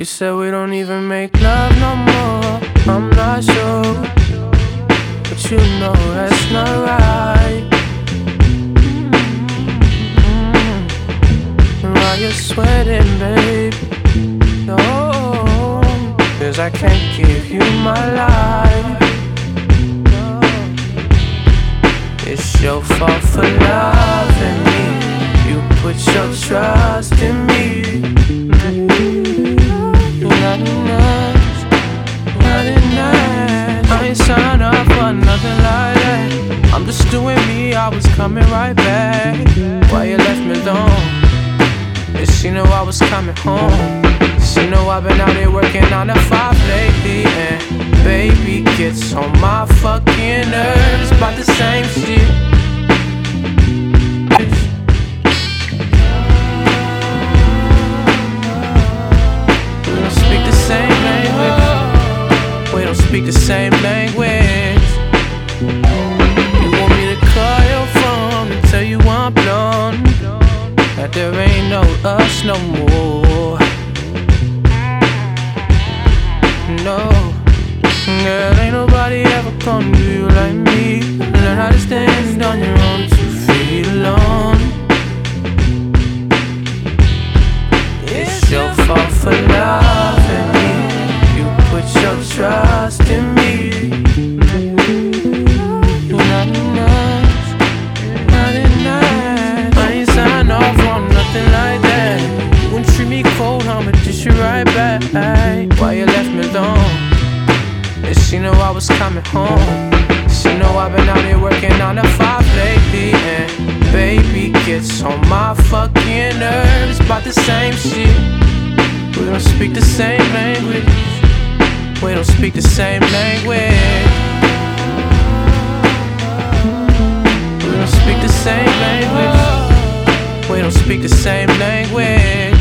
You said we don't even make love no more. I'm not sure, but you know that's not right. Mm-hmm. Why you sweating, babe? No, cause I can't give you my life. It's your fault for loving me. You put your trust in me. Just doing me, I was coming right back. Why you left me alone? And she knew I was coming home. She know I've been out here working on the five lately. And baby gets on my fucking nerves about the same shit. We don't speak the same language. We don't speak the same language. There ain't no us no more. No, girl, ain't nobody ever gonna do you like me. Learn how to stand on your own two feet alone. It's your fault for loving me. You put your trust in me. Back. Why you left me alone? And she knew I was coming home. She know I've been out here working on the five lately. And baby gets on my fucking nerves about the same shit. We don't speak the same language. We don't speak the same language. We don't speak the same language. We don't speak the same language.